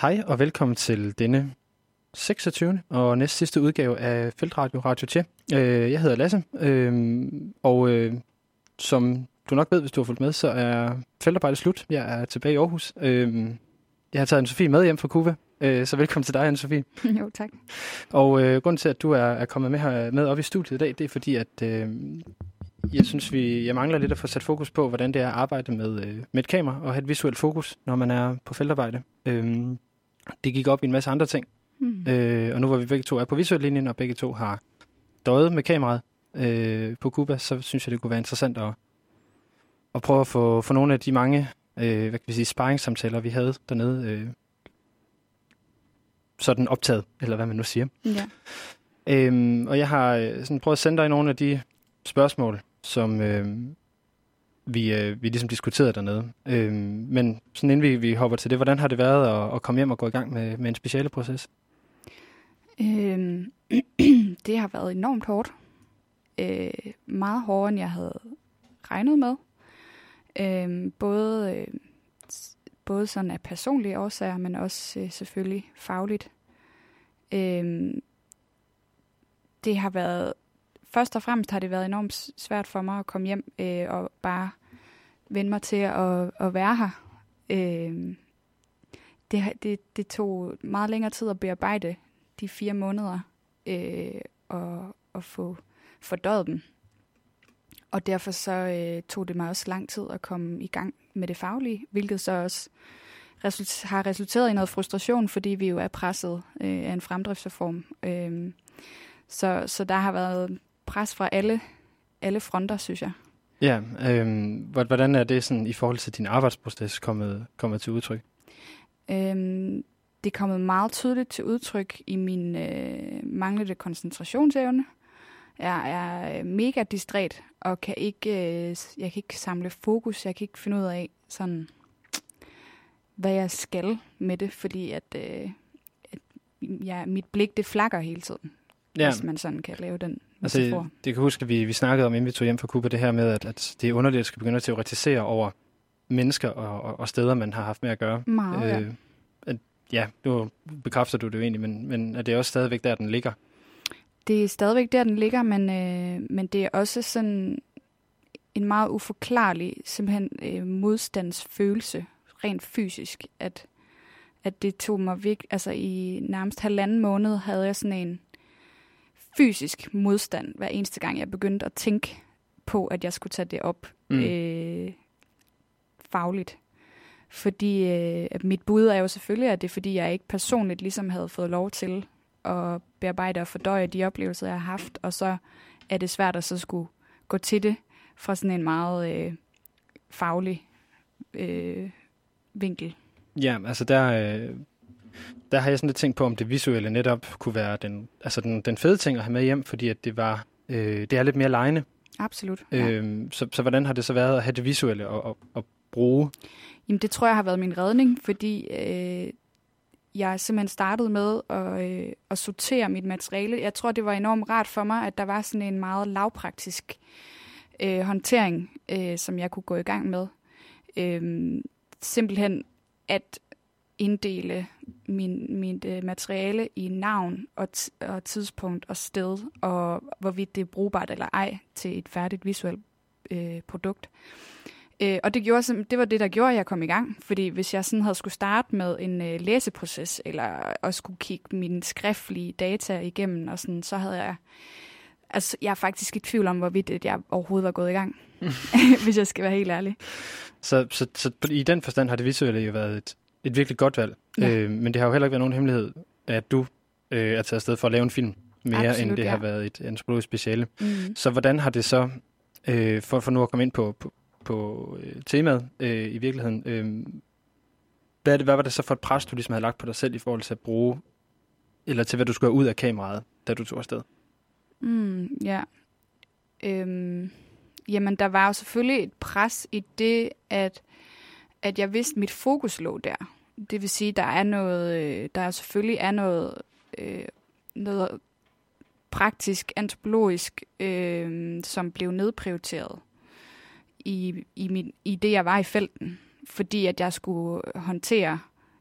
Hej og velkommen til denne 26. og næst sidste udgave af Feltradio Radio Tje. Øh, jeg hedder Lasse, øh, og øh, som du nok ved, hvis du har fulgt med, så er feltarbejdet slut. Jeg er tilbage i Aarhus. Jeg har taget Anne-Sophie med hjem fra Kuba, så velkommen til dig, Anne-Sophie. Jo, tak. Og øh, grunden til, at du er, er kommet med her med op i studiet i dag, det er fordi, at øh, jeg synes, vi, jeg mangler lidt at få sat fokus på, hvordan det er at arbejde med, øh, med et kamera og have et visuelt fokus, når man er på feltarbejde. Øh, det gik op i en masse andre ting. Mm. Øh, og nu hvor vi begge to er på visuel linjen, og begge to har døjet med kameraet øh, på Cuba, så synes jeg, det kunne være interessant at, at prøve at få, få nogle af de mange øh, hvad kan vi sige, sparringssamtaler, vi havde dernede, øh, sådan optaget, eller hvad man nu siger. Ja. Øhm, og jeg har øh, sådan prøvet at sende dig nogle af de spørgsmål, som, øh, vi, øh, vi ligesom diskuterede dernede. Øh, men sådan inden vi, vi hopper til det, hvordan har det været at, at komme hjem og gå i gang med, med en speciale proces? Øhm, det har været enormt hårdt. Øh, meget hårdere, end jeg havde regnet med. Øh, både, øh, både sådan af personlige årsager, men også øh, selvfølgelig fagligt. Øh, det har været først og fremmest har det været enormt svært for mig at komme hjem øh, og bare vende mig til at, at være her. Øh, det, det, det tog meget længere tid at bearbejde de fire måneder øh, og, og få fordøjet dem. Og derfor så øh, tog det mig også lang tid at komme i gang med det faglige, hvilket så også result- har resulteret i noget frustration, fordi vi jo er presset øh, af en fremdriftsreform. Øh, så, så der har været pres fra alle, alle fronter, synes jeg. Ja, øh, hvordan er det sådan i forhold til din arbejdsproces kommet, kommet til udtryk? Øhm, det er kommet meget tydeligt til udtryk i min øh, manglende koncentrationsevne. Jeg er mega distræt og kan ikke, øh, jeg kan ikke samle fokus. Jeg kan ikke finde ud af, sådan, hvad jeg skal med det, fordi at, øh, at ja, mit blik det flakker hele tiden, ja. hvis man sådan kan lave den Altså, det kan huske, at vi, vi snakkede om, inden vi tog hjem fra Cuba, det her med, at, at det er underligt at skal begynde at teoretisere over mennesker og, og, og steder, man har haft med at gøre. Meget, øh, ja. At, ja, nu bekræfter du det jo egentlig, men, men er det også stadigvæk der, den ligger? Det er stadigvæk der, den ligger, men, øh, men det er også sådan en meget uforklarlig simpelthen øh, modstandsfølelse, rent fysisk, at, at det tog mig virkelig, altså i nærmest halvanden måned havde jeg sådan en, fysisk modstand, hver eneste gang jeg begyndte at tænke på, at jeg skulle tage det op mm. øh, fagligt. Fordi øh, mit bud er jo selvfølgelig, at det er fordi, jeg ikke personligt ligesom havde fået lov til at bearbejde og fordøje de oplevelser, jeg har haft, og så er det svært at så skulle gå til det fra sådan en meget øh, faglig øh, vinkel. Ja, altså der, øh, der har jeg sådan lidt tænkt på, om det visuelle netop kunne være den, altså den, den fede ting at have med hjem, fordi at det var, øh, det er lidt mere lejende. Absolut. Ja. Øh, så, så hvordan har det så været at have det visuelle og, og, og bruge? Jamen det tror jeg har været min redning, fordi øh, jeg simpelthen startede med at, øh, at sortere mit materiale. Jeg tror, det var enormt rart for mig, at der var sådan en meget lavpraktisk øh, håndtering, øh, som jeg kunne gå i gang med. Øh, simpelthen at inddele min, mit uh, materiale i navn og, og tidspunkt og sted, og hvorvidt det er brugbart eller ej til et færdigt visuelt uh, produkt. Uh, og det, gjorde, det var det, der gjorde, at jeg kom i gang. Fordi hvis jeg sådan havde skulle starte med en uh, læseproces, eller at skulle kigge mine skriftlige data igennem, og sådan, så havde jeg... Altså, jeg er faktisk i tvivl om, hvorvidt jeg overhovedet var gået i gang, hvis jeg skal være helt ærlig. Så, så, så i den forstand har det visuelle jo været et, et virkelig godt valg. Ja. Øh, men det har jo heller ikke været nogen hemmelighed, at du øh, er taget afsted for at lave en film mere, Absolut, end det ja. har været et antropologisk speciale. Mm. Så hvordan har det så, øh, for, for nu at komme ind på, på, på øh, temaet øh, i virkeligheden, øh, hvad, det, hvad var det så for et pres, du ligesom havde lagt på dig selv i forhold til at bruge, eller til hvad du skulle have ud af kameraet, da du tog afsted? Mm, ja. Øhm, jamen, der var jo selvfølgelig et pres i det, at, at jeg vidste, at mit fokus lå der. Det vil sige, der er noget, øh, der selvfølgelig er noget, øh, noget praktisk, antropologisk, øh, som blev nedprioriteret i, i, min, i det, jeg var i felten, fordi at jeg skulle håndtere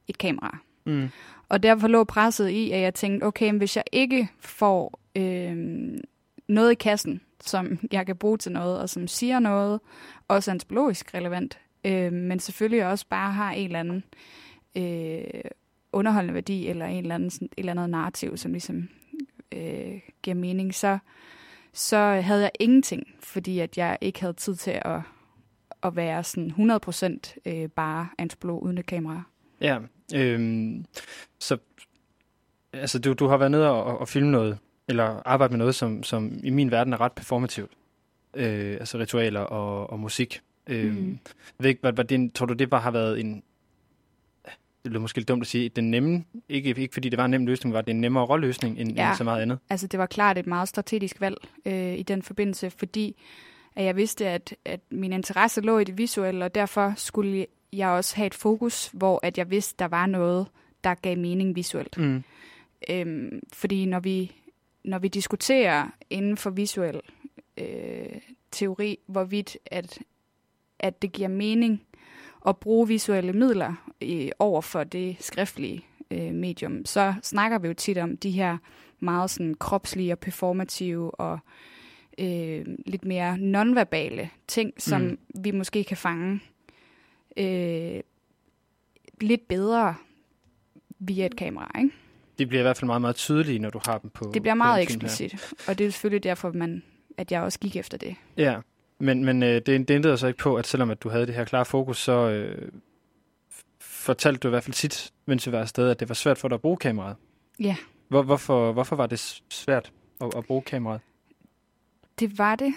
et kamera. Mm. Og derfor lå presset i, at jeg tænkte, okay, hvis jeg ikke får øh, noget i kassen, som jeg kan bruge til noget, og som siger noget, også antropologisk relevant, øh, men selvfølgelig også bare har en eller anden øh, underholdende værdi, eller en eller anden, sådan, et eller andet narrativ, som ligesom øh, giver mening, så, så havde jeg ingenting, fordi at jeg ikke havde tid til at, at være sådan 100% øh, bare antropolog uden et kamera. Ja, øh, så altså, du, du har været nede og, og filme noget, eller arbejde med noget, som, som i min verden er ret performativt. Øh, altså ritualer og, og musik. Øh, Mm. Jeg ved ikke, hvad, hvad det, tror du, det bare har været en... Det bliver måske lidt dumt at sige, den nemme, ikke, ikke fordi det var en nem løsning, var det en nemmere rolløsning end. Ja. end så meget andet. Altså, det var klart et meget strategisk valg øh, i den forbindelse, fordi at jeg vidste, at, at min interesse lå i det visuelle, og derfor skulle jeg også have et fokus, hvor at jeg vidste, der var noget, der gav mening visuelt. Mm. Øhm, fordi når vi, når vi diskuterer inden for visuel øh, teori, hvorvidt at, at det giver mening at bruge visuelle midler øh, over for det skriftlige øh, medium, så snakker vi jo tit om de her meget sådan kropslige og performative og øh, lidt mere nonverbale ting, som Mm. vi måske kan fange øh, lidt bedre via et kamera, ikke? De bliver i hvert fald meget, meget tydelige, når du har dem på Det bliver meget eksplicit, og det er selvfølgelig derfor, man, at jeg også gik efter det. Ja, men, men øh, det, det ændrede så ikke på, at selvom at du havde det her klare fokus, så øh, fortalte du i hvert fald tit, mens vi var afsted, at det var svært for dig at bruge kameraet. Ja. Hvor, hvorfor, hvorfor var det svært at, at bruge kameraet? Det var det,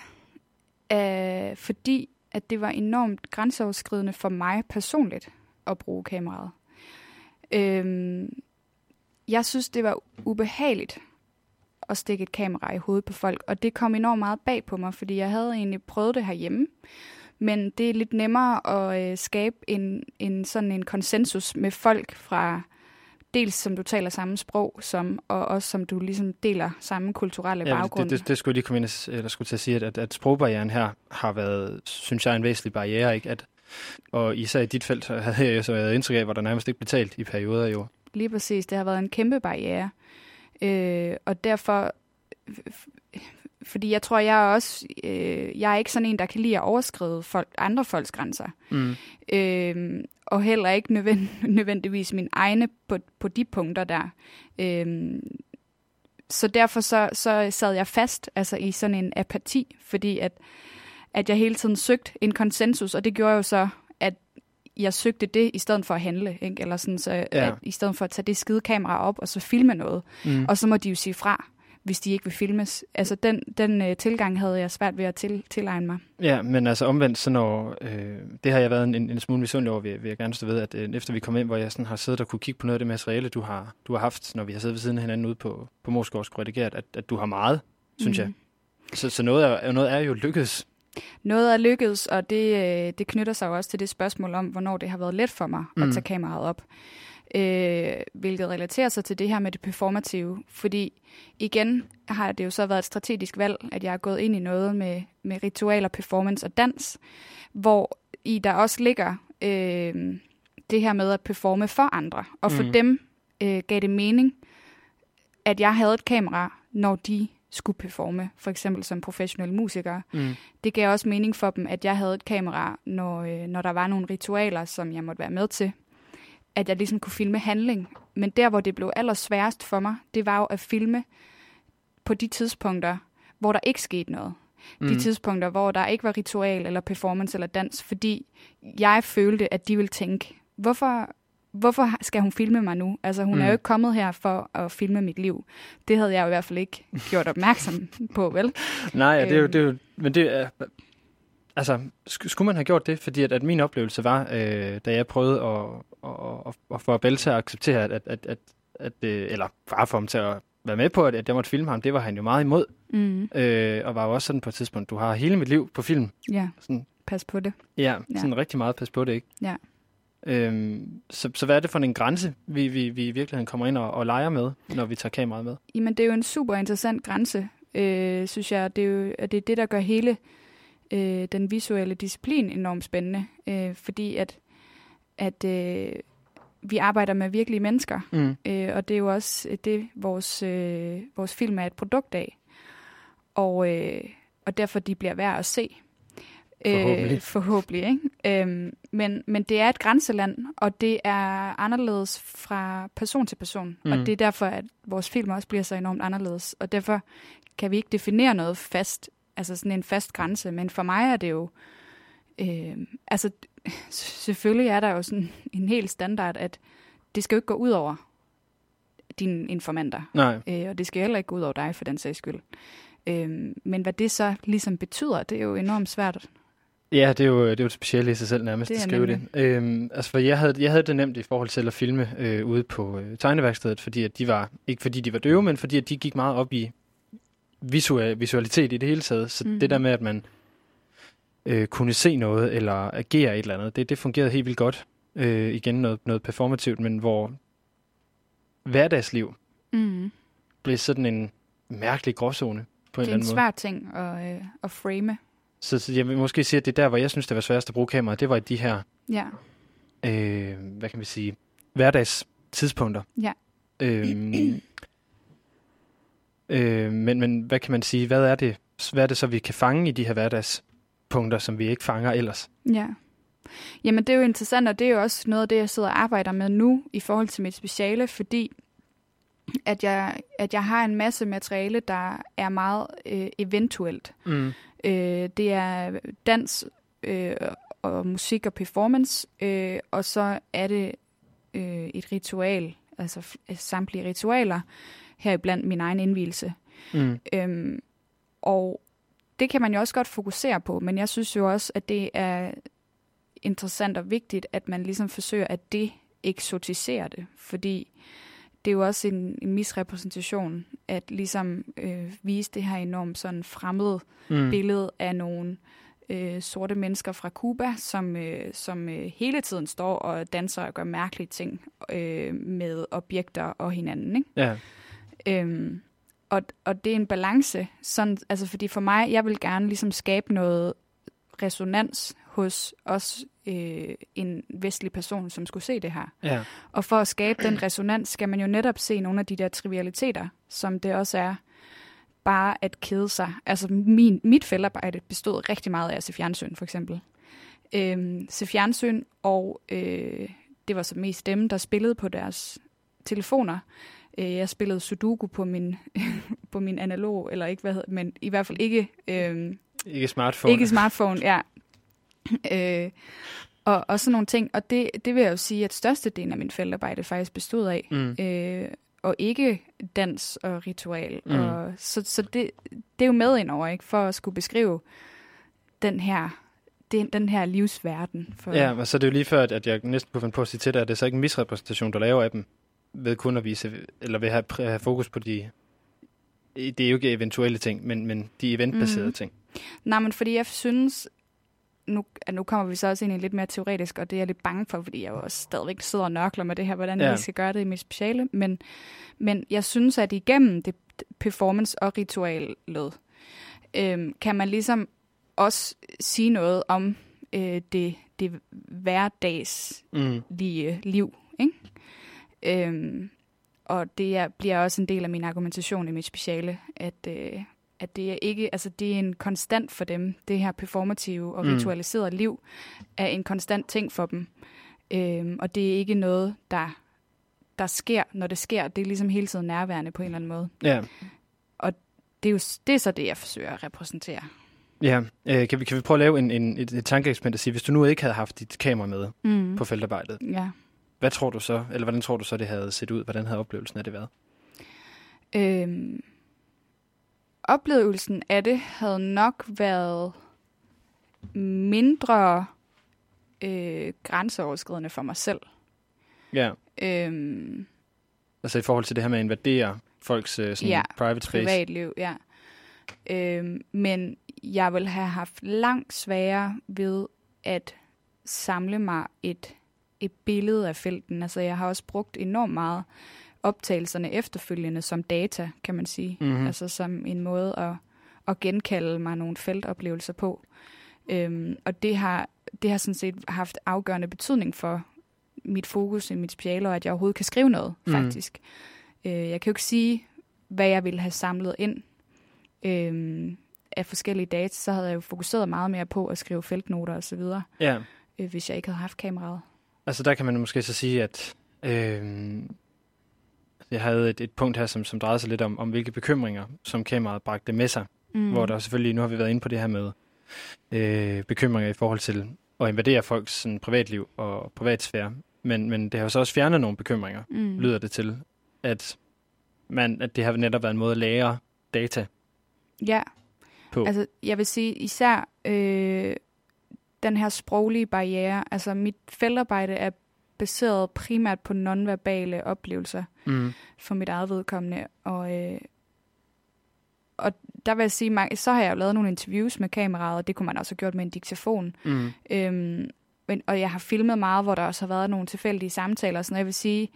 øh, fordi at det var enormt grænseoverskridende for mig personligt at bruge kameraet. Øhm, jeg synes, det var ubehageligt at stikke et kamera i hovedet på folk, og det kom enormt meget bag på mig, fordi jeg havde egentlig prøvet det herhjemme, men det er lidt nemmere at øh, skabe en, en sådan en konsensus med folk fra dels som du taler samme sprog som, og også som du ligesom deler samme kulturelle Ja, baggrund. det, det, det skulle jeg lige komme ind eller skulle til at sige, at, at, at sprogbarrieren her har været, synes jeg, en væsentlig barriere, ikke? At, og især i dit felt så havde jeg jo så været indtryk af, hvor der nærmest ikke blev talt i perioder jo. Lige præcis. Det har været en kæmpe barriere. Øh, og derfor, fordi jeg tror, jeg er også, øh, jeg er ikke sådan en, der kan lide at overskride folk, andre folks grænser. Mm. Øh, og heller ikke nødvend, nødvendigvis mine egne på, på de punkter der. Øh, så derfor så, så sad jeg fast altså i sådan en apati, fordi at, at jeg hele tiden søgte en konsensus, og det gjorde jo så, at jeg søgte det i stedet for at handle, ikke? eller sådan, så Ja. at, i stedet for at tage det skide kamera op og så filme noget, Mm. og så må de jo sige fra, hvis de ikke vil filmes. Altså den, den uh, tilgang havde jeg svært ved at til, tilegne mig. Ja, men altså omvendt, så når, øh, det har jeg været en, en smule misundelig over, vil, vil jeg gerne stå ved, at øh, efter vi kom ind, hvor jeg sådan har siddet og kunne kigge på noget af det materiale, du har, du har haft, når vi har siddet ved siden af hinanden ude på, på Moskva og skulle redigere, at, at du har meget, synes mm. jeg. Så, så noget, er, noget er jo lykkedes. Noget er lykkedes, og det, øh, det knytter sig jo også til det spørgsmål om, hvornår det har været let for mig mm. Mm. at tage kameraet op. Øh, hvilket relaterer sig til det her med det performative. Fordi igen har det jo så været et strategisk valg, at jeg er gået ind i noget med, med ritualer, performance og dans, hvor i der også ligger øh, det her med at performe for andre. Og for Mm. mm. dem øh, gav det mening, at jeg havde et kamera, når de skulle performe, for eksempel som professionelle musikere Mm. det gav også mening for dem, at jeg havde et kamera, når, øh, når der var nogle ritualer, som jeg måtte være med til. At jeg ligesom kunne filme handling. Men der, hvor det blev allersværest for mig, det var jo at filme på de tidspunkter, hvor der ikke skete noget. Mm. De tidspunkter, hvor der ikke var ritual, eller performance, eller dans. Fordi jeg følte, at de ville tænke, hvorfor, hvorfor skal hun filme mig nu? Altså, hun mm. er jo ikke kommet her for at filme mit liv. Det havde jeg jo i hvert fald ikke gjort opmærksom på, vel? Nej, ja, det er jo, Øhm. det er jo, men det er, altså, sk- skulle man have gjort det? Fordi at, at min oplevelse var, øh, da jeg prøvede at, og, og, og for Bell til at acceptere, at, at, at, at, at øh, eller bare for ham til at være med på, at, at jeg måtte filme ham, det var han jo meget imod. Mm. Øh, og var jo også sådan på et tidspunkt, du har hele mit liv på film. Ja, Sådan, pas på det. ja, Ja. sådan rigtig meget pas på det, ikke? Ja. Øhm, så, så hvad er det for en grænse, vi, vi, vi i virkeligheden kommer ind og, og leger med, når vi tager kameraet med? Jamen, det er jo en super interessant grænse, øh, synes jeg. Det er jo at det, er det der gør hele øh, den visuelle disciplin enormt spændende. Øh, fordi at, at øh, vi arbejder med virkelige mennesker, Mm. øh, og det er jo også det, vores, øh, vores film er et produkt af. Og, øh, og derfor de bliver værd at se. Forhåbentlig. Øh, forhåbentlig, ikke? Øhm, men, men det er et grænseland, og det er anderledes fra person til person. Mm. Og det er derfor, at vores film også bliver så enormt anderledes. Og derfor kan vi ikke definere noget fast, altså sådan en fast grænse. Men for mig er det jo, øh, altså selvfølgelig er der jo sådan en helt standard, at det skal jo ikke gå ud over dine informanter. Nej, Øh, og det skal heller ikke gå ud over dig for den sags skyld. Øh, men hvad det så ligesom betyder, det er jo enormt svært. Ja, det er jo, det er jo et specielt i sig selv nærmest Det at er skrive det. nemlig. Øhm, altså, for jeg havde, jeg havde det nemt i forhold til at filme øh, ude på øh, tegneværkstedet, fordi at de var, ikke fordi de var døve, men fordi at de gik meget op i visual, visualitet i det hele taget. Så Mhm. mm. det der med, at man øh, kunne se noget eller agere et eller andet, det, det fungerede helt vildt godt. Øh, igen noget, noget performativt, men hvor hverdagsliv Mm. blev sådan en mærkelig gråzone på en Det er eller en anden måde. svær ting at, øh, at frame. Så, så jeg vil måske sige, at det er der, hvor jeg synes, det var sværest at bruge kameraet, det var i de her Ja. øh, hvad kan vi sige, hverdagstidspunkter. Ja. Øhm, øh, men, men hvad kan man sige, hvad er, det, hvad er det så, vi kan fange i de her hverdagspunkter, som vi ikke fanger ellers? Ja. Jamen, det er jo interessant, og det er jo også noget af det, jeg sidder og arbejder med nu i forhold til mit speciale, fordi at jeg, at jeg har en masse materiale, der er meget øh, eventuelt. Mm. Øh, det er dans øh, og musik og performance, øh, og så er det øh, et ritual, altså f- samtlige ritualer, heriblandt min egen indvielse. Mm. Øhm, og det kan man jo også godt fokusere på, men jeg synes jo også, at det er interessant og vigtigt, at man ligesom forsøger at det eksotisere det, fordi det er jo også en, en misrepræsentation at ligesom øh, vise det her enormt sådan fremmede Mm. billede af nogle øh, sorte mennesker fra Cuba, som, øh, som øh, hele tiden står og danser og gør mærkelige ting øh, med objekter og hinanden. Ikke? Ja. Øhm, og, og det er en balance, sådan, altså fordi for mig, jeg vil gerne ligesom skabe noget resonans hos os, øh, en vestlig person, som skulle se det her. ja. Og for at skabe den resonans, skal man jo netop se nogle af de der trivialiteter, som det også er bare at kede sig. Altså min, mit feltarbejde bestod rigtig meget af at se fjernsyn, for eksempel. Øhm, se fjernsyn, og øh, det var så mest dem, der spillede på deres telefoner. Øh, jeg spillede Sudoku på min, på min analog, eller ikke hvad hedder, men i hvert fald ikke... Øh, Ikke smartphone. ikke smartphone, ja. Øh, og, og sådan nogle ting. Og det, det vil jeg jo sige, at størstedelen af min feltarbejde faktisk bestod af. Mm. Øh, og ikke dans og ritual. Mm. Og, så så det, det er jo med indover, ikke? For at skulle beskrive den her, den, den her livsverden. For, Ja, og så er det jo lige før, at- at jeg næsten kunne finde på at sige til dig, at det er så ikke en misrepræsentation, du laver af dem, ved kun at vise, eller ved at have, have fokus på de, det er jo ikke eventuelle ting, men, men de eventbaserede Mhm. ting. Nej, men fordi jeg synes, nu, at nu kommer vi så også ind i lidt mere teoretisk, og det er jeg lidt bange for, fordi jeg jo også stadigvæk sidder og nørkler med det her, hvordan Ja. vi skal gøre det i mit speciale. Men, men jeg synes, at igennem det performance- og ritualet, øhm, kan man ligesom også sige noget om øh, det, det hverdagslige Mm. liv. Ikke? Øhm, og det er, bliver også en del af min argumentation i mit speciale, at, øh, at det er ikke, altså det er en konstant for dem. Det her performative og Mm. ritualiserede liv er en konstant ting for dem. Øhm, og det er ikke noget, der, der sker, når det sker. Det er ligesom hele tiden nærværende på en eller anden måde. Ja, Det er jo det er så det, jeg forsøger at repræsentere. ja. Øh, kan, vi, kan vi prøve at lave en, en, et, et tankeeksperiment og sige, hvis du nu ikke havde haft dit kamera med Mm. på feltarbejdet, Ja. hvad tror du så, eller hvordan tror du så, det havde set ud? Hvordan havde oplevelsen af det været? Øhm, oplevelsen af det havde nok været mindre øh, grænseoverskridende for mig selv. Ja, Øhm, altså i forhold til det her med at invadere folks øh, sådan Ja, private space. privatliv, ja. Øhm, men jeg vil have haft langt sværere ved at samle mig et, et billede af felten. Altså, jeg har også brugt enormt meget optagelserne efterfølgende som data, kan man sige. Mhm. Altså som en måde at, at genkalde mig nogle feltoplevelser på. Øhm, og det har, det har sådan set haft afgørende betydning for mit fokus i mit speciale, og at jeg overhovedet kan skrive noget, Mhm. faktisk. Øh, jeg kan jo ikke sige, hvad jeg ville have samlet ind øhm, af forskellige data, så havde jeg jo fokuseret meget mere på at skrive feltnoter osv., Ja, øh, hvis jeg ikke havde haft kameraet. altså der kan man måske så sige, at øh, jeg havde et, et punkt her, som, som drejede sig lidt om, om hvilke bekymringer, som kameraet bragte med sig. Mm. Hvor der selvfølgelig, nu har vi været inde på det her med øh, bekymringer i forhold til at invadere folks sådan, privatliv og privatsfære. Men, men det har jo så også fjernet nogle bekymringer, mm. lyder det til, at, man, at det har netop været en måde at lære data Ja, på. altså jeg vil sige især øh, den her sproglige barriere. Altså mit feltarbejde er baseret primært på nonverbale oplevelser mm. for mit eget vedkommende. Og, øh, og der vil jeg sige, så har jeg jo lavet nogle interviews med kameraet, og det kunne man også have gjort med en diktafon. Mm. Øhm, men, og jeg har filmet meget, hvor der også har været nogle tilfældige samtaler. og Sådan, og jeg vil sige,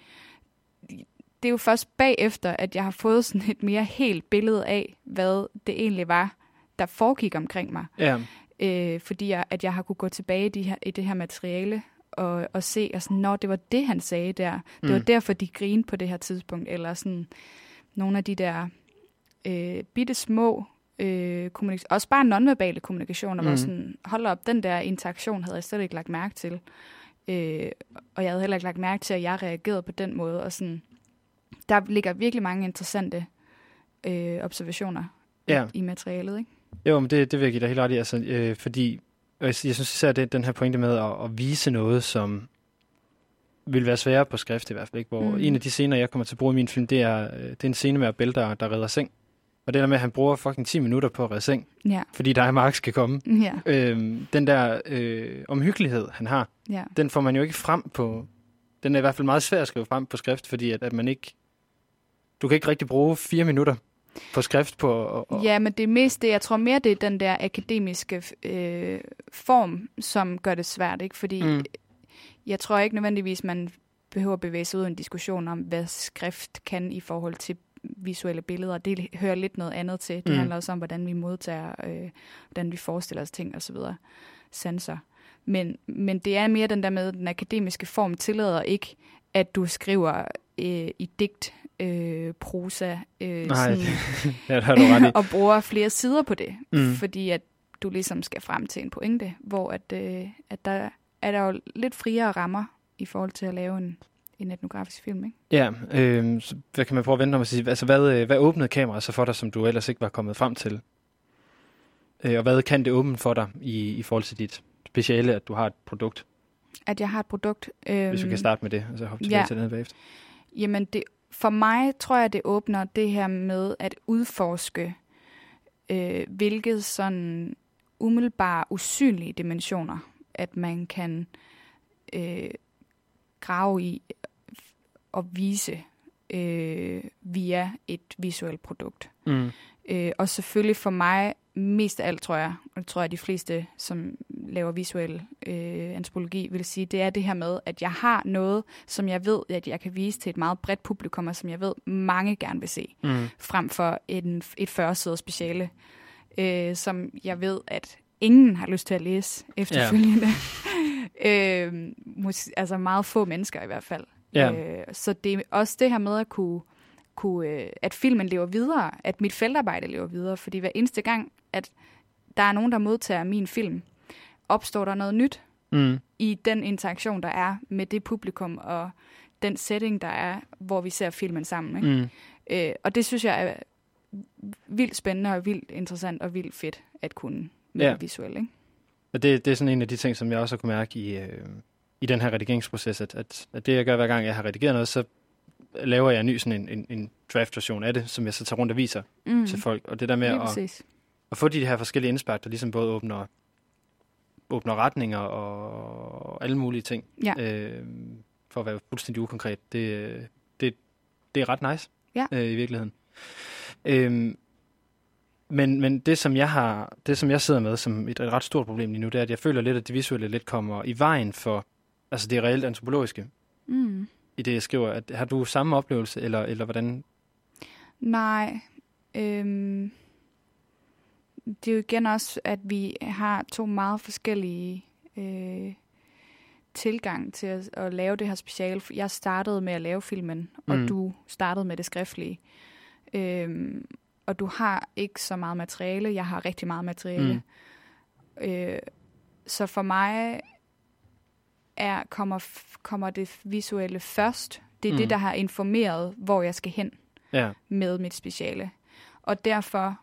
det er jo først bagefter, at jeg har fået sådan et mere helt billede af, hvad det egentlig var, der foregik omkring mig. Ja, Øh, fordi jeg, at jeg har kunne gå tilbage i, de her, i det her materiale og, og se, og sådan, nå, det var det, han sagde der. Det Mm. var derfor, de grinede på det her tidspunkt. Eller sådan nogle af de der øh, bitte små øh, kommunikationer, også bare nonverbale kommunikationer, mm. Mm. hvor sådan, hold op, den der interaktion havde jeg slet ikke lagt mærke til. Øh, og jeg havde heller ikke lagt mærke til, at jeg reagerede på den måde. Og sådan, der ligger virkelig mange interessante øh, observationer Ja. i materialet, ikke? jo, men det, det vil jeg give dig helt ret i, altså, øh, fordi og jeg, jeg synes især, det den her pointe med at, at vise noget, som vil være sværere på skrift i hvert fald. Ikke? Hvor Mm. en af de scener, jeg kommer til at bruge i min film, det er, øh, det er en scene med Abel, der, der redder seng. Og det der med, at han bruger fucking 10 minutter på at redde seng, Ja, fordi der er Mark skal komme. ja, Øhm, den der øh, omhyggelighed, han har, ja. den får man jo ikke frem på... Den er i hvert fald meget svær at skrive frem på skrift, fordi at, at man ikke... Du kan ikke rigtig bruge fire minutter på skrift på... at- at- Ja, men det er mest det, jeg tror mere, det er den der akademiske øh, form, som gør det svært, ikke? Fordi mm. Jeg tror ikke nødvendigvis, man behøver at bevæge sig ud i en diskussion om, hvad skrift kan i forhold til visuelle billeder. Det hører lidt noget andet til. Det. Mm. handler også om, hvordan vi modtager, øh, hvordan vi forestiller os ting osv. Sanser. Men, men det er mere den der med, at den akademiske form tillader ikke, at du skriver øh, i digt, øh, prosa, øh, Nej, sådan, det har du ret i. og bruger flere sider på det, mm. Fordi at du ligesom skal frem til en pointe, hvor at, øh, at der er der jo lidt friere rammer i forhold til at lave en, en etnografisk film, ikke? Ja, øh, så hvad kan man prøve at vente om at sige? Altså, hvad, øh, hvad åbnede kameraet så for dig, som du ellers ikke var kommet frem til? Øh, og hvad kan det åbne for dig i, i forhold til dit speciale, at du har et produkt? At jeg har et produkt. Øh, Hvis vi kan starte med det, og så hoppe tilbage ja. til det bagefter. Jamen, det, for mig tror jeg, det åbner det her med at udforske, øh, hvilket sådan umiddelbare usynlige dimensioner, at man kan øh, grave i og vise øh, via et visuelt produkt. Mm. Øh, og selvfølgelig for mig, mest af alt tror jeg, og det tror jeg de fleste, som laver visuel øh, antropologi, vil sige, det er det her med, at jeg har noget, som jeg ved, at jeg kan vise til et meget bredt publikum, og som jeg ved, mange gerne vil se, Mm. frem for en, et 40-siders speciale, øh, som jeg ved, at ingen har lyst til at læse efterfølgende. Ja. øh, altså meget få mennesker i hvert fald. Ja. Øh, så det er også det her med at kunne, kunne øh, at filmen lever videre, at mit feltarbejde lever videre, fordi hver eneste gang, at der er nogen, der modtager min film, opstår der noget nyt Mm. i den interaktion, der er med det publikum og den setting, der er, hvor vi ser filmen sammen. Ikke? Mm. Øh, og det synes jeg er vildt spændende og vildt interessant og vildt fedt at kunne med Ja. visuelt. Ikke? Og det, det er sådan en af de ting, som jeg også har kunne mærke i, øh, i den her redigeringsproces, at, at, at det jeg gør hver gang, jeg har redigeret noget, så laver jeg en ny sådan en, en, en draft-version af det, som jeg så tager rundt og viser Mm. til folk. Og det der med at, præcis. at få de her forskellige indspark, der ligesom både åbner, åbner retninger og alle mulige ting. Ja. Øh, for at være fuldstændig ukonkret. Det, det, det er ret nice Ja. øh, i virkeligheden. Øhm, men, men det, som jeg har, det, som jeg sidder med som et, et ret stort problem lige nu, det er, at jeg føler lidt, at det visuelle lidt kommer i vejen for altså det reelt antropologiske Mm. I det, jeg skriver. At, har du samme oplevelse, eller, eller hvordan? Nej. Øhm, det er jo igen også, at vi har to meget forskellige øh, tilgang til at, at lave det her speciale. Jeg startede med at lave filmen, og Mm. du startede med det skriftlige. Øhm, og du har ikke så meget materiale. Jeg har rigtig meget materiale. Mm. Øh, så for mig er, kommer, kommer det visuelle først. Det er mm. Det, der har informeret, hvor jeg skal hen Ja, med mit speciale. Og derfor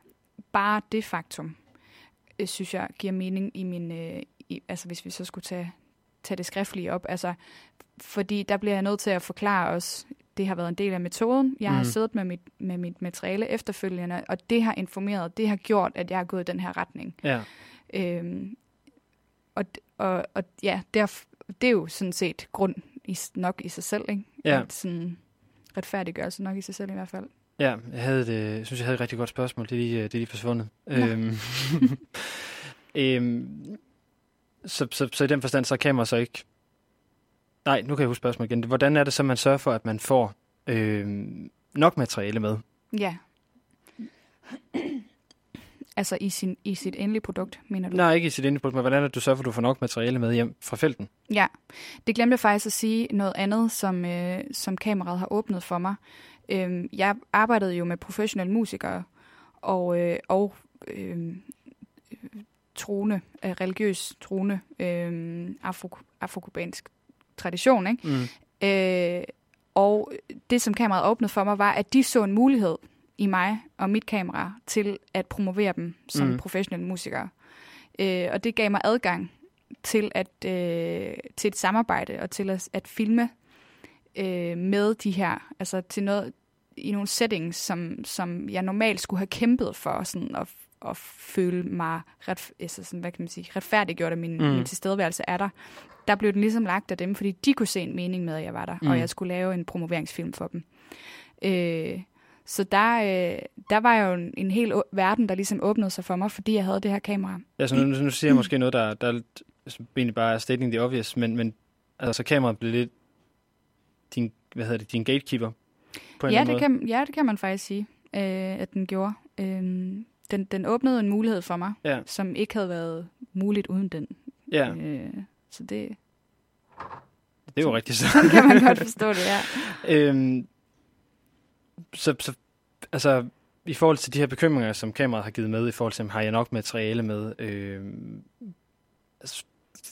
bare det faktum, øh, synes jeg, giver mening i min... Øh, i, altså hvis vi så skulle tage, tage det skriftlige op. Altså, fordi der bliver jeg nødt til at forklare os, det har været en del af metoden. Jeg mm. har siddet med mit, med mit materiale efterfølgende, og det har informeret, det har gjort, at jeg har gået i den her retning. ja, Øhm, og, og, og ja, derf, det er jo sådan set grund i, nok i sig selv, ikke? Ja. At sådan retfærdiggørelse nok i sig selv i hvert fald. ja. Jeg, havde det, jeg synes, jeg havde et rigtig godt spørgsmål. Det er lige, det er lige forsvundet. Øhm, øhm, så, så, så i den forstand, så er kamera så ikke... Nej, nu kan jeg huske spørgsmålet igen. Hvordan er det så, man sørger for, at man får øhm, nok materiale med? Ja. Altså i, sin, i sit endelige produkt, mener du? Nej, ikke i sit input, men hvordan er det, du sørger for, at du får nok materiale med hjem fra felten? Ja, det glemte jeg faktisk at sige noget andet, som, øh, som kameraet har åbnet for mig. Øhm, jeg arbejdede jo med professionelle musikere og, øh, og øh, trone, øh, religiøs trone, øh, afro, afrokubansk tradition. Ikke? Mm. Øh, og det, som kameraet åbnede for mig, var, at de så en mulighed i mig og mit kamera til at promovere dem som mm. professionelle musikere. Øh, og det gav mig adgang til at øh, til et samarbejde og til at, at filme øh, med de her, altså til noget i nogle settings, som, som jeg normalt skulle have kæmpet for, sådan at, at føle mig ret, altså sådan, hvad kan man sige, retfærdiggjort, at min, Mm. min tilstedeværelse er der. Der blev den ligesom lagt af dem, fordi de kunne se en mening med, at jeg var der. Mm. og jeg skulle lave en promoveringsfilm for dem. Øh, så der, øh, der var jo en, en hel verden, der ligesom åbnede sig for mig, fordi jeg havde det her kamera. Ja, så nu, nu siger jeg måske noget, der, der er lidt, som egentlig bare er stating the obvious, men, men altså, kameraet blev lidt din, hvad hedder det, din gatekeeper på en Ja eller det, kan, ja, det kan man faktisk sige, øh, at den gjorde. Øh, den, den åbnede en mulighed for mig, Ja. som ikke havde været muligt uden den. Ja, Øh, så det, det er jo rigtigt så. kan man godt forstå det, ja. øhm, så, så, altså, i forhold til de her bekymringer, som kameraet har givet med, i forhold til, har jeg nok materiale med, øhm, altså,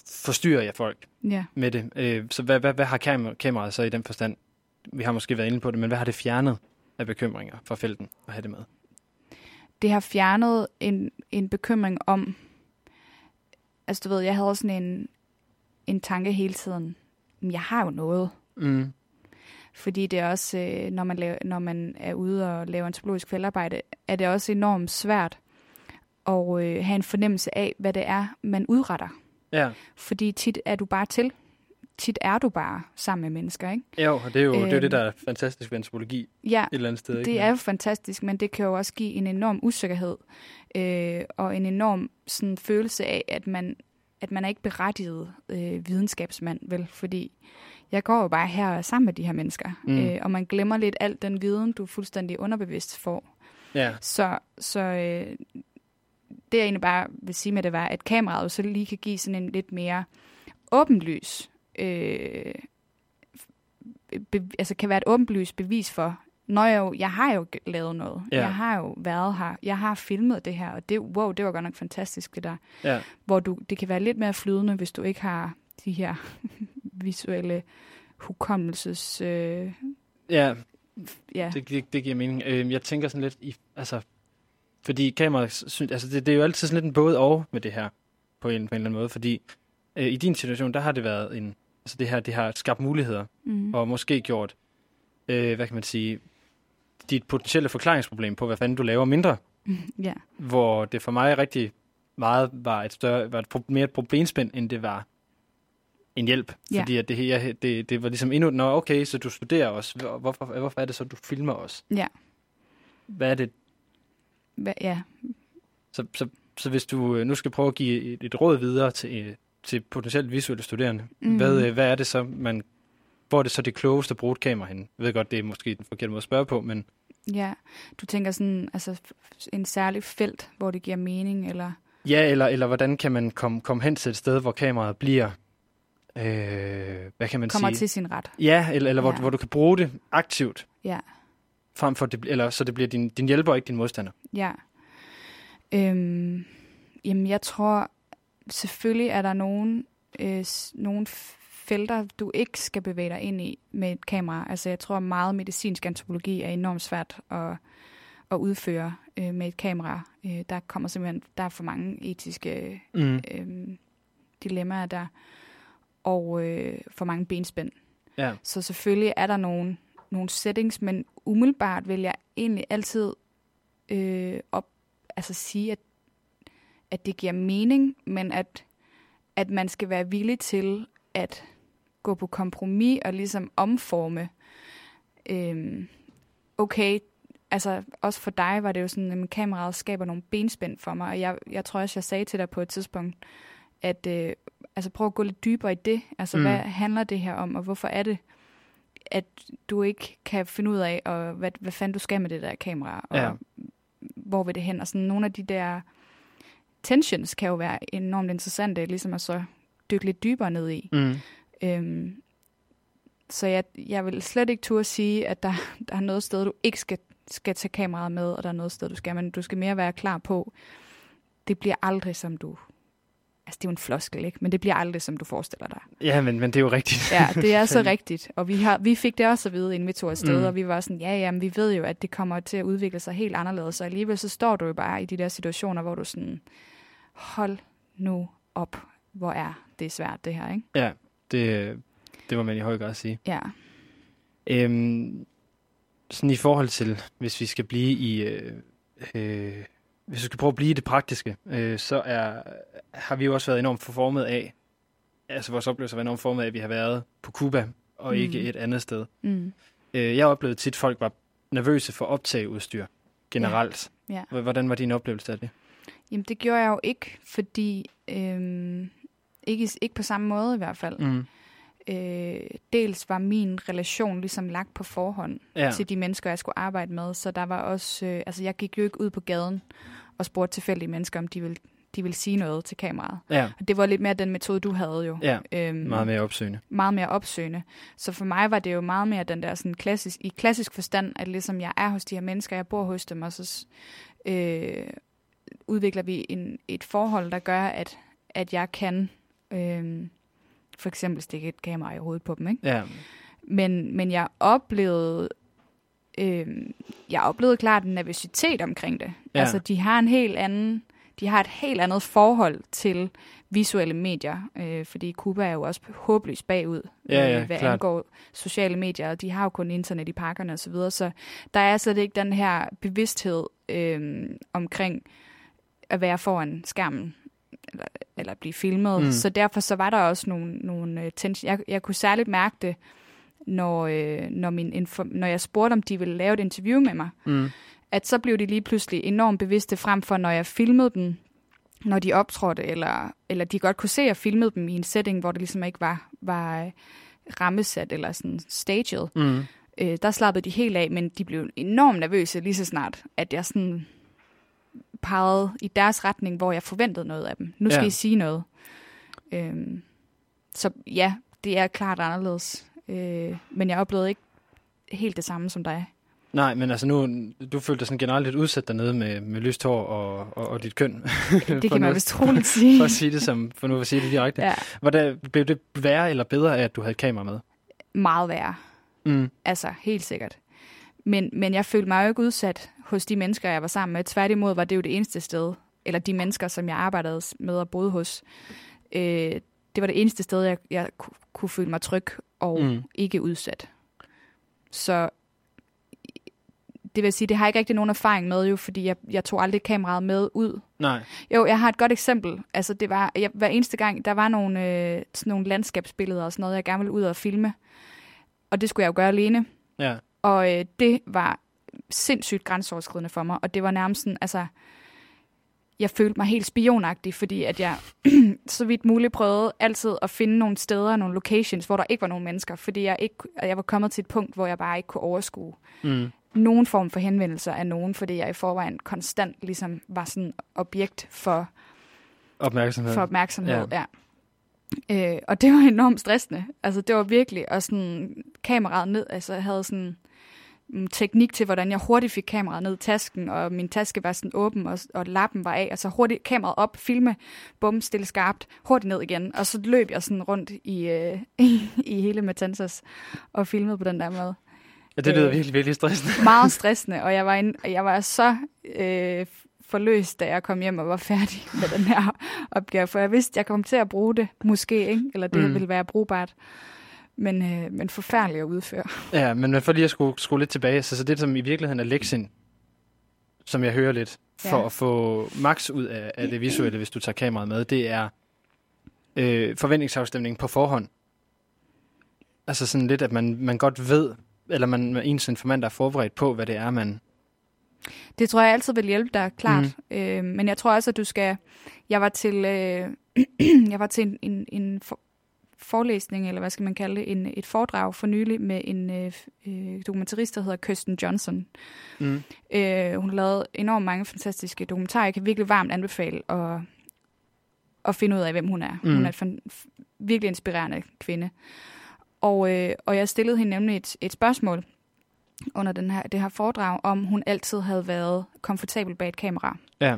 forstyrrer jeg folk ja. med det? Øh, så hvad, hvad, hvad har kamera, kameraet så i den forstand? Vi har måske været inde på det, men hvad har det fjernet af bekymringer fra felten at have det med? Det har fjernet en, en bekymring om, altså du ved, jeg havde sådan en, en tanke hele tiden, "Men jeg har jo noget. Mm. Fordi det er også, øh, når, man laver, når man er ude og laver antropologisk feltarbejde, er det også enormt svært at øh, have en fornemmelse af, hvad det er, man udretter. Ja, Fordi tit er du bare til. Tit er du bare sammen med mennesker, ikke? jo, og det er jo, det, er jo det, Øhm. der er fantastisk ved antropologi Ja, et eller andet sted. ikke? det er jo fantastisk, men det kan jo også give en enorm usikkerhed øh, og en enorm sådan, følelse af, at man, at man er ikke berettiget øh, videnskabsmand, vel? Fordi jeg går jo bare her er sammen med de her mennesker, Mm. øh, og man glemmer lidt alt den viden, du fuldstændig underbevidst får. Ja, Så, så øh, det jeg egentlig bare vil sige med det var, at kameraet så lige kan give sådan en lidt mere åbenlys, øh, be, altså kan være et åbenlys bevis for, når jeg, jo, jeg har jo lavet noget. Ja. Jeg har jo været her. Jeg har filmet det her, og det, wow, det var godt nok fantastisk, det der. ja. Hvor du, det kan være lidt mere flydende, hvis du ikke har de her visuelle hukommelses... Øh, Ja, ja. det, det, det giver mening. Øh, jeg tænker sådan lidt i, altså, fordi kameraet, synes, altså det, det er jo altid sådan lidt en både og med det her, på en, på en eller anden måde, fordi øh, i din situation, der har det været en, altså det her, det har skabt muligheder, Mm. og måske gjort, øh, hvad kan man sige, dit potentielle forklaringsproblem på, hvad fanden du laver mindre, ja. hvor det for mig rigtig meget var et større, var et mere et problemspænd, end det var en hjælp. Ja. Fordi at det, her, det, det var ligesom endnu, nå okay, så du studerer os. Hvor- Hvorfor, hvorfor er det så, du filmer os? Ja. Hvad er det? Hva, ja, Så, så, så hvis du øh, nu skal prøve at give et, et råd videre til, øh, til potentielt visuelle studerende, mm. hvad, øh, hvad er det så, man, hvor er det så det klogeste at bruge et kamera hen? Jeg ved godt, det er måske den forkerte måde at spørge på, men ja. Du tænker sådan, altså en særlig felt, hvor det giver mening, eller... ja, eller, eller hvordan kan man komme, komme hen til et sted, hvor kameraet bliver, øh, hvad kan man kommer sige? til sin ret. Ja, eller, eller hvor, Ja. hvor du kan bruge det aktivt, Ja, frem for, det, eller så det bliver din, din hjælper ikke din modstander. ja. Øhm, jamen, jeg tror, selvfølgelig er der nogen, øh, nogle felter, du ikke skal bevæge dig ind i med et kamera. Altså, jeg tror, meget medicinsk antropologi er enormt svært at, at udføre øh, med et kamera. Øh, der kommer simpelthen, der er for mange etiske Mm. øh, dilemmaer der, og øh, for mange benspænd. Ja. Så selvfølgelig er der nogle, nogle settings, men umiddelbart vil jeg egentlig altid øh, op, altså sige, at, at det giver mening, men at, at man skal være villig til at gå på kompromis og ligesom omforme. Øh, okay, altså også for dig var det jo sådan, at kameraet skaber nogle benspænd for mig, og jeg, jeg tror også, jeg sagde til dig på et tidspunkt, at øh, altså prøv at gå lidt dybere i det. Altså, mm. hvad handler det her om, og hvorfor er det, at du ikke kan finde ud af, og hvad, hvad fanden du skal med det der kamera, og Ja. hvor vil det hen? Og sådan nogle af de der tensions kan jo være enormt interessante, ligesom at så dykke lidt dybere ned i. Mm. Øhm, så jeg, jeg vil slet ikke turde sige, at der, der er noget sted, du ikke skal, skal tage kameraet med, og der er noget sted, du skal, men du skal mere være klar på, det bliver aldrig som du... Altså, det er jo en floskel, ikke? Men det bliver aldrig, som du forestiller dig. Ja, men, men det er jo rigtigt. Ja, det er så rigtigt. Og vi, har, vi fik det også at vide, inden vi tog afsted, mm. og vi var sådan, ja, ja, men vi ved jo, at det kommer til at udvikle sig helt anderledes, og alligevel så står du jo bare i de der situationer, hvor du sådan, hold nu op, hvor er det svært, det her, ikke? Ja, det, det må man i høj grad sige. Ja. Øhm, sådan i forhold til, hvis vi skal blive i, øh, øh, hvis vi skal prøve at blive det praktiske, øh, så er, har vi jo også været enormt forformet af, altså vores oplevelse har været enormt formet af, at vi har været på Cuba og ikke Mm. et andet sted. Mm. Øh, jeg oplevede tit, at folk var nervøse for optageudstyr generelt. Ja. H- Hvordan var din oplevelse af det? Jamen, det gjorde jeg jo ikke, fordi... Øhm, ikke, ikke på samme måde i hvert fald. Mm. Øh, dels var min relation ligesom lagt på forhånd Ja. til de mennesker, jeg skulle arbejde med, så der var også... Øh, altså, jeg gik jo ikke ud på gaden og spurgte tilfældige mennesker, om de ville, de ville sige noget til kameraet. ja, Og det var lidt mere den metode, du havde jo. ja, Øhm, meget mere opsøgende. meget mere opsøgende. Så for mig var det jo meget mere den der sådan klassisk, i klassisk forstand, at ligesom jeg er hos de her mennesker, jeg bor hos dem, og så øh, udvikler vi en, et forhold, der gør, at, at jeg kan øh, for eksempel stikke et kamera i hovedet på dem. Ikke? Ja, Men, men jeg oplevede øh, jeg oplevede klart en nervøsitet omkring det. Ja. Altså, de har en helt anden, de har et helt andet forhold til visuelle medier, øh, fordi Cuba er jo også håbløst bagud, Ja, ja, øh, hvad klart. angår sociale medier, og de har jo kun internet i parkerne osv., så, videre, så der er slet ikke den her bevidsthed øh, omkring at være foran skærmen, eller, eller blive filmet. Mm. Så derfor så var der også nogle, nogle øh, tension. Jeg, jeg kunne særligt mærke det, når, øh, når, min info, når jeg spurgte, om de ville lave et interview med mig, mm. at så blev de lige pludselig enormt bevidste frem for, når jeg filmede dem, når de optrådte, eller, eller de godt kunne se, at jeg filmede dem i en setting, hvor det ligesom ikke var, var øh, rammesat eller sådan staged. Mm. Øh, der slappede de helt af, men de blev enormt nervøse lige så snart, at jeg sådan pegede i deres retning, hvor jeg forventede noget af dem. Nu skal Ja. ja. I sige noget. Øhm, så ja, det er klart anderledes. Øh, men jeg oplevede ikke helt det samme som dig. Nej, men altså nu, du følte dig sådan generelt lidt udsat dernede med, med lyst hår og, og, og dit køn. Det kan man vist roligt sige. For at sige det som, for nu at sige det direkte. Ja, Hvordan, blev det værre eller bedre af, at du havde et kamera med? meget værre. Mm. Altså, helt sikkert. Men, men jeg følte mig jo ikke udsat hos de mennesker, jeg var sammen med. Tværtimod var det jo det eneste sted, eller de mennesker, som jeg arbejdede med og boede hos. Øh, det var det eneste sted, jeg, jeg ku- kunne føle mig tryg og mm. ikke udsat. Så det vil sige, det har jeg ikke rigtig nogen erfaring med jo, fordi jeg, jeg tog aldrig kameraet med ud. Nej. Jo, jeg har et godt eksempel. Altså, det var, jeg, hver eneste gang, der var nogle, øh, sådan nogle landskabsbilleder og sådan noget, jeg gerne ville ud og filme. Og det skulle jeg jo gøre alene. Ja. Og øh, det var sindssygt grænseoverskridende for mig, og det var nærmest sådan, altså, jeg følte mig helt spionagtig, fordi at jeg så vidt muligt prøvede altid at finde nogle steder, nogle locations, hvor der ikke var nogen mennesker, fordi jeg, ikke, jeg var kommet til et punkt, hvor jeg bare ikke kunne overskue Mm. nogen form for henvendelser af nogen, fordi jeg i forvejen konstant ligesom var sådan objekt for, Opmærksomhed. for opmærksomhed. Ja. Ja. Øh, og det var enormt stressende. Altså, det var virkelig, og sådan kameraet ned, altså jeg havde sådan teknik til, hvordan jeg hurtigt fik kameraet ned i tasken, og min taske var sådan åben, og, og lappen var af, og så hurtigt kameraet op, filme, bum, stille skarpt, hurtigt ned igen, og så løb jeg sådan rundt i, øh, i, i hele Matanzas og filmede på den der måde Ja, det lyder Øh. virkelig, virkelig stressende. meget stressende, og jeg var, ind, jeg var så øh, forløst, da jeg kom hjem og var færdig med den her opgave, for jeg vidste, jeg kom til at bruge det, måske, ikke? eller det Mm. mm. ville være brugbart, men, øh, men forfærdeligt at udføre. Ja, men man får lige at skrue, skrue lidt tilbage, så, så det, som i virkeligheden er lektien, som jeg hører lidt, for Ja. at få max ud af, af det visuelle, hvis du tager kameraet med, det er øh, forventningsafstemning på forhånd. Altså sådan lidt, at man, man godt ved, eller man, ens informant er forberedt på, hvad det er, man... Det tror jeg altid vil hjælpe dig, klart. Mm. Øh, men jeg tror også, at du skal... Jeg var til, øh, jeg var til en, en, en for, forelæsning, eller hvad skal man kalde det, en, et foredrag for nylig med en øh, øh, dokumentarist, der hedder Kirsten Johnson. Mm. Øh, hun har lavet enormt mange fantastiske dokumentarer. Jeg kan virkelig varmt anbefale at, at finde ud af, hvem hun er. Mm. Hun er en virkelig inspirerende kvinde. Og, øh, og jeg stillede hende nemlig et, et spørgsmål under den her, det her foredrag, om hun altid havde været komfortabel bag et kamera. Ja.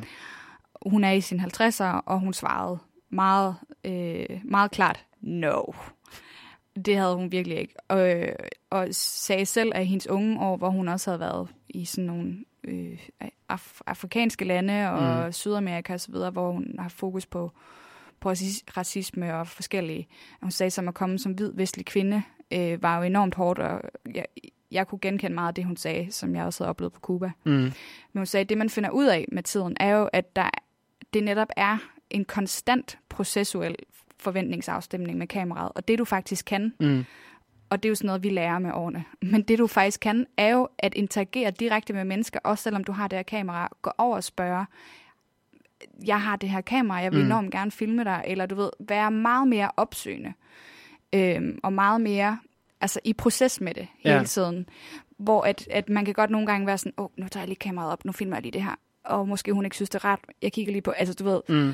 Hun er i sine 50'er, og hun svarede meget, øh, meget klart, no. Det havde hun virkelig ikke. Og, øh, og sagde selv, at hendes unge år, hvor hun også havde været i sådan nogle øh, af, afrikanske lande og Mm. Sydamerika osv., hvor hun har fokus på, på racis- racisme og forskellige. Hun sagde, som at komme som hvid vestlig kvinde, øh, var jo enormt hårdt, og jeg, jeg kunne genkende meget af det, hun sagde, som jeg også havde oplevet på Cuba. Mm. Men hun sagde, at det, man finder ud af med tiden, er jo, at der, det netop er en konstant processuel forventningsafstemning med kameraet. Og det, du faktisk kan, Mm. og det er jo sådan noget, vi lærer med årene, men det, du faktisk kan, er jo at interagere direkte med mennesker, også selvom du har det her kamera. Gå over og spørge, jeg har det her kamera, jeg vil Mm. enormt gerne filme dig, eller du ved, være meget mere opsøgende, øhm, og meget mere altså i proces med det hele Ja. tiden. Hvor at, at man kan godt nogle gange være sådan, åh, oh, nu tager jeg lige kameraet op, nu filmer jeg lige det her, og måske hun ikke synes, det er ret, jeg kigger lige på, altså du ved, Mm.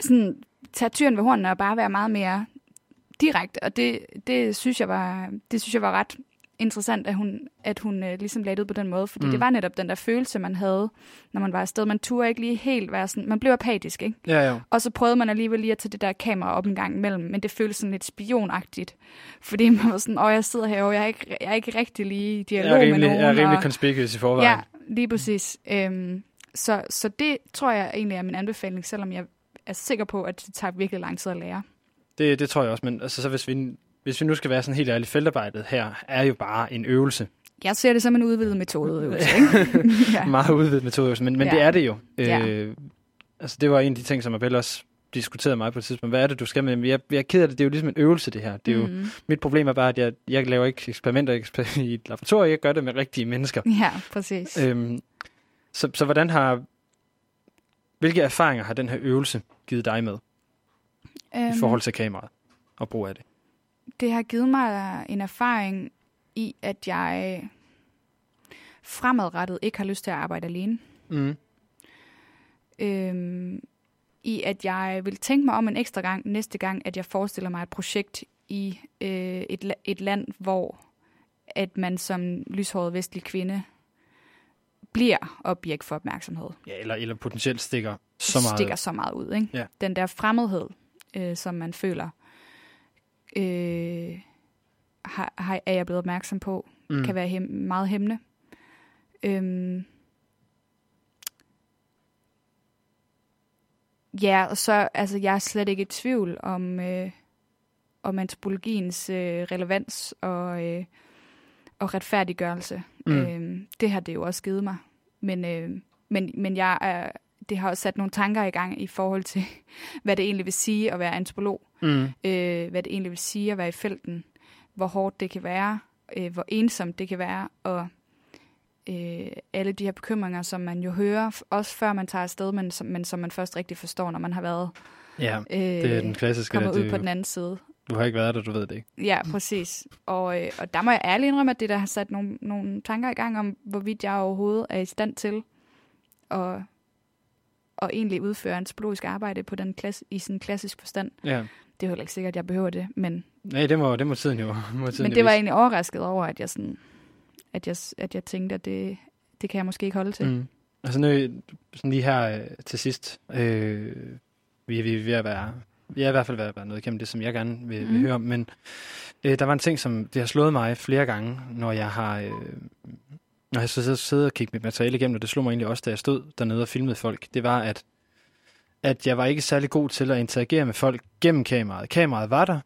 sådan, tage tyren ved hornene og bare være meget mere direkte, og det, det, synes, jeg var, det synes jeg var ret interessant, at hun, at hun øh, ligesom lagde det ud på den måde, fordi Mm. det var netop den der følelse, man havde, når man var afsted. Man turde ikke lige helt være sådan, man blev apatisk, ikke? Ja, jo. Og så prøvede man alligevel lige at tage det der kamera op en gang imellem, men det føltes sådan lidt spionagtigt. Fordi man var sådan, åh, jeg sidder her, og jeg er ikke, jeg er ikke rigtig lige i Jeg dialog er med rimelig, nogen. jeg er rimelig conspicuous i forvejen. Ja, lige præcis. Øhm, så, så det tror jeg egentlig er min anbefaling, selvom jeg er sikker på, at det tager virkelig lang tid at lære. Det, det tror jeg også, men altså, så hvis, vi, hvis vi nu skal være sådan helt ærligt, feltarbejdet her er jo bare en øvelse. Jeg ser det som en udvidet metode. Ikke? ja. Meget udvidet metode, men, men Ja. det er det jo. Ja. Øh, altså, det var en af de ting, som Abel også diskuterede mig på et tidspunkt. Hvad er det, du skal med? Jeg, jeg er ked af det. Det er jo ligesom en øvelse, det her. Det er jo, mm. mit problem er bare, at jeg, jeg laver ikke eksperimenter eksper- i et laboratorium. Jeg gør det med rigtige mennesker. Ja, præcis. Øhm, så, så hvordan har... Hvilke erfaringer har den her øvelse givet dig med øhm, i forhold til kameraet og brug af det? Det har givet mig en erfaring i, at jeg fremadrettet ikke har lyst til at arbejde alene. Mm. Øhm, I at jeg vil tænke mig om en ekstra gang næste gang, at jeg forestiller mig et projekt i øh, et, et land, hvor at man som lyshåret vestlig kvinde bliver objekt for opmærksomhed. Ja, eller, eller potentielt stikker så meget. stikker så meget ud. Ikke? Ja. Den der fremmedhed, øh, som man føler, øh, har, har, er jeg blevet opmærksom på, Mm. kan være hem, meget hæmmende. Øhm, ja, og så, altså, jeg er slet ikke i tvivl om, øh, om antropologiens øh, relevans og, øh, og retfærdiggørelse. Mm. Øhm, det har det jo også givet mig. Men, øh, men, men jeg er, det har også sat nogle tanker i gang i forhold til, hvad det egentlig vil sige at være antropolog. Mm. Øh, hvad det egentlig vil sige at være i felten. Hvor hårdt det kan være. Øh, hvor ensomt det kan være. Og øh, alle de her bekymringer, som man jo hører, også før man tager afsted, men som, men som man først rigtig forstår, når man har været Ja, øh, det er den klassiske. kommet der, ud det, på den anden side. Du har ikke været der, du ved det ikke. Ja, præcis. Og, øh, og der må jeg ærligt indrømme, at det der har sat nogle, nogle tanker i gang om, hvorvidt jeg overhovedet er i stand til at, at egentlig udføre antropologisk arbejde på den klasse, i sådan klassisk forstand. Ja. Det er jo heller ikke sikkert, at jeg behøver det, men, Nej, det må, det må tiden jo. Må tiden men jo det var vise. egentlig overrasket over, at jeg, sådan, at jeg, at jeg tænkte, at det, det kan jeg måske ikke holde til. Mm. Altså nu, sådan lige her øh, til sidst, øh, vi, vi er ved at være, er i hvert fald ved at være noget igennem det, som jeg gerne vil, mm. vil høre om, men øh, der var en ting, som det har slået mig flere gange, når jeg har, øh, når jeg så sidder og kigger mit materiale igennem, og det slog mig egentlig også, da jeg stod dernede og filmede folk, det var, at, at jeg var ikke særlig god til at interagere med folk gennem kameraet. Kameraet var der,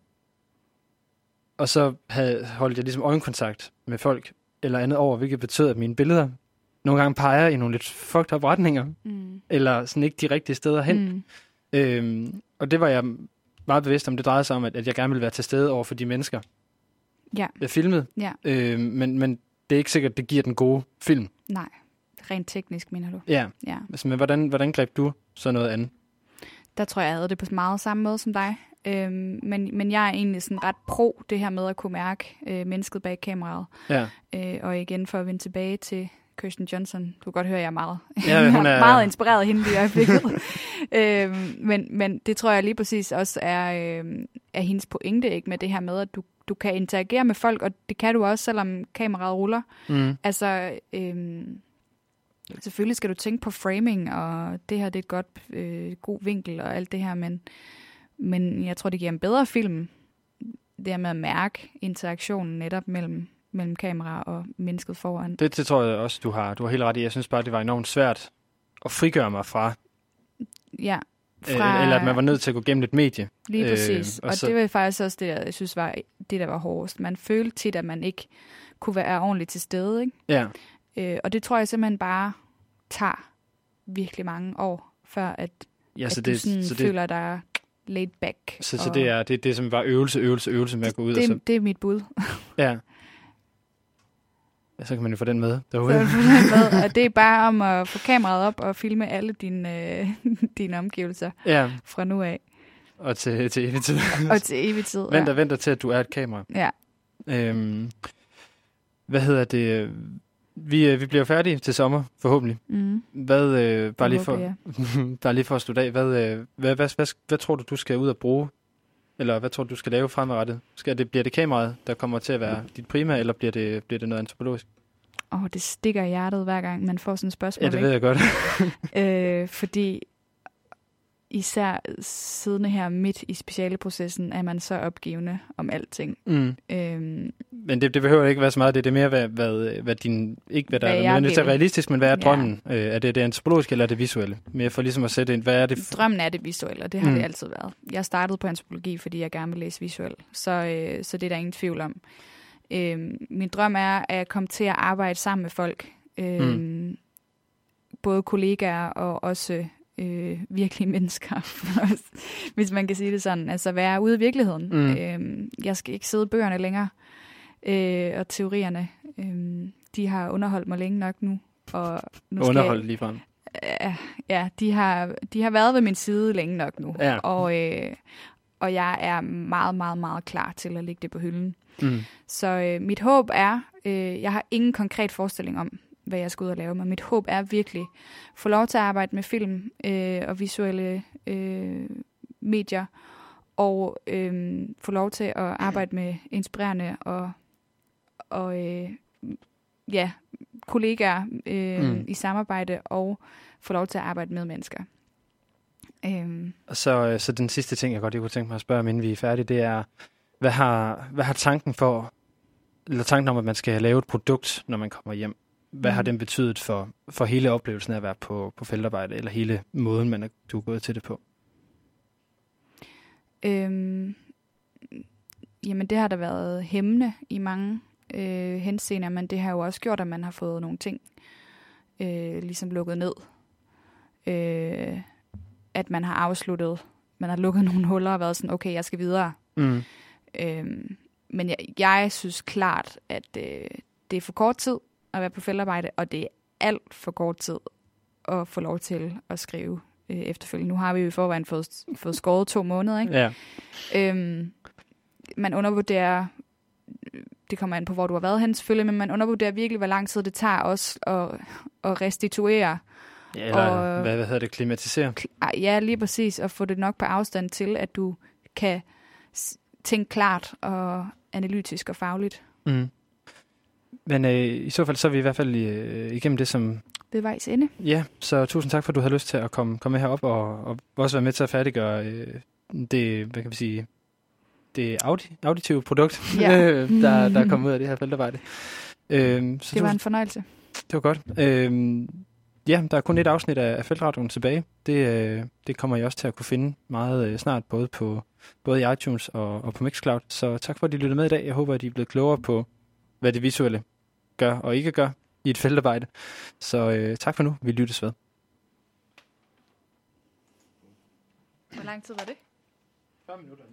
og så havde, holdt jeg ligesom øjenkontakt med folk eller andet over, hvilket betød, at mine billeder nogle gange peger i nogle lidt fucked up retninger, Mm. eller sådan ikke de rigtige steder hen. Mm. Øhm, og det var jeg meget bevidst om. Det drejede sig om, at, at jeg gerne ville være til stede over for de mennesker, Ja, jeg filmede. ja, Øhm, men, men det er ikke sikkert, det giver den gode film. nej. Rent teknisk, mener du? Ja, Ja. altså, men hvordan, hvordan greb du så noget an? Der tror jeg, jeg havde det på meget samme måde som dig. Øhm, men, men jeg er egentlig sådan ret pro det her med at kunne mærke øh, mennesket bag kameraet. Ja, Øh, og igen for at vende tilbage til Kirsten Johnson. Du kan godt høre, jeg er meget, Ja, hun er- meget inspireret af hende i øjeblikket. øhm, men, men det tror jeg lige præcis også er, øh, er hendes pointe ikke med det her med, at du, du kan interagere med folk, og det kan du også, selvom kameraet ruller. mm. Altså, øhm, selvfølgelig skal du tænke på framing, og det her det er et godt, øh, god vinkel og alt det her, men, men jeg tror, det giver en bedre film, det her med at mærke interaktionen netop mellem, mellem kamera og mennesket foran. det, det tror jeg også, du har, du har helt ret i. Jeg synes bare, det var enormt svært at frigøre mig fra, Ja, fra... eller at man var nødt til at gå gennem et medie. Lige Øh, præcis. og og så- det var faktisk også det, jeg synes var det, der var hårdest. Man følte tit, at man ikke kunne være ordentligt til stede, ikke? Ja, Øh, og det tror jeg simpelthen bare tager virkelig mange år, før at ja at så du det, sådan så det, føler dig laid back. så, så og det er det, det som var øvelse, øvelse, øvelse med at gå ud. og så, det, det er mit bud. ja. Ja, så kan man jo få den med Så derude. på den måde, at det er bare om at få kameraet op og filme alle dine, øh, dine omgivelser Ja, fra nu af. og til, til evig tid. Og til evig tid. Vent og venter til, at du er et kamera. Ja. Øhm, hvad hedder det? Vi, øh, vi bliver færdige til sommer, forhåbentlig. Mm, Hvad, øh, bare, lige for, håber jeg. bare lige for at slutte af, hvad, øh, hvad, hvad, hvad, hvad tror du, du skal ud og bruge? Eller hvad tror du, du skal lave fremadrettet? Skal det, bliver det kameraet, der kommer til at være dit primære, eller bliver det, bliver det noget antropologisk? Åh, det stikker i hjertet hver gang, man får sådan et spørgsmål. Ja, det ved jeg godt. Øh, fordi især siddende her midt i specialeprocessen, er man så opgivende om alting. mm. Øhm, Men det, det behøver ikke være så meget. Det, det er mere, hvad, hvad, hvad din, ikke hvad der Hvad er er vil. realistisk, men hvad er Ja. drømmen? Øh, er det det antropologiske, eller er det visuelle? Mere for ligesom at sætte ind, hvad er det? Drømmen er det visuelle, og det har Mm. mm. det altid været. Jeg startede på antropologi, fordi jeg gerne vil læse visuel, så, øh, så det er der ingen tvivl om. Øh, min drøm er at komme til at arbejde sammen med folk. Øh, mm. Både kollegaer og også øh, virkelige mennesker, hvis man kan sige det sådan. Altså være ude i virkeligheden. Mm. Øh, jeg skal ikke sidde bøgerne længere, øh, og teorierne. Øh, de har underholdt mig længe nok nu. Og nu skal underholdt lige frem. Ja, ja de, har, de har været ved min side længe nok nu. Ja. Og, øh, og jeg er meget, meget, meget klar til at lægge det på hylden. Mm. Så øh, mit håb er, øh, jeg har ingen konkret forestilling om, hvad jeg skal ud og lave, men mit håb er virkelig at få lov til at arbejde med film øh, og visuelle øh, medier, og øh, få lov til at arbejde med inspirerende og, og øh, ja, kollegaer øh, Mm. i samarbejde, og få lov til at arbejde med mennesker. Øhm, Og så, øh, så den sidste ting, jeg godt lige kunne tænke mig at spørge om, inden vi er færdige, det er, hvad har, hvad har tanken for, eller tanken om, at man skal lave et produkt, når man kommer hjem, hvad mm. har den betydet for, for hele oplevelsen af at være på, på feltarbejde, eller hele måden, man er, du er gået til det på? Øhm, jamen, det har der været hæmmende i mange øh, henseender, men det har jo også gjort, at man har fået nogle ting øh, ligesom lukket ned. Øh, at man har afsluttet, man har lukket nogle huller og været sådan, okay, jeg skal videre. Mm. Øh, men jeg, jeg synes klart, at øh, det er for kort tid at være på feltarbejde, og det er alt for kort tid at få lov til at skrive øh, efterfølgende. Nu har vi jo i forvejen fået, fået skåret to måneder, ikke? Ja. Øhm, man undervurderer, det kommer an på, hvor du har været hen selvfølgelig, men man undervurderer virkelig, hvor lang tid det tager også at, at restituere. ja eller Og- hvad, hvad hedder det, klimatisere? Ja, lige præcis, og få det nok på afstand til, at du kan tænke klart og analytisk og fagligt Mm. Men øh, i så fald, så er vi i hvert fald øh, igennem det, som... ved vejs ende. Ja, så tusind tak, for at du havde lyst til at komme, komme med herop og, og også være med til at færdiggøre øh, det, hvad kan vi sige, det audi, auditive produkt, Ja. øh, der, der er kommet ud af det her feltarbejde. Øh, så Det var tusind- en fornøjelse. Det var godt. Øhm, ja, der er kun et afsnit af, af Feltradioen tilbage. Det, øh, det kommer I også til at kunne finde meget øh, snart, både på både i iTunes og, og på Mixcloud. Så tak for, at I lyttede med i dag. Jeg håber, at I er blevet klogere på, hvad det visuelle gør og ikke gør i et feltarbejde. Så øh, tak for nu. Vi lyttes ved. Hvor lang tid var det? 40 minutter,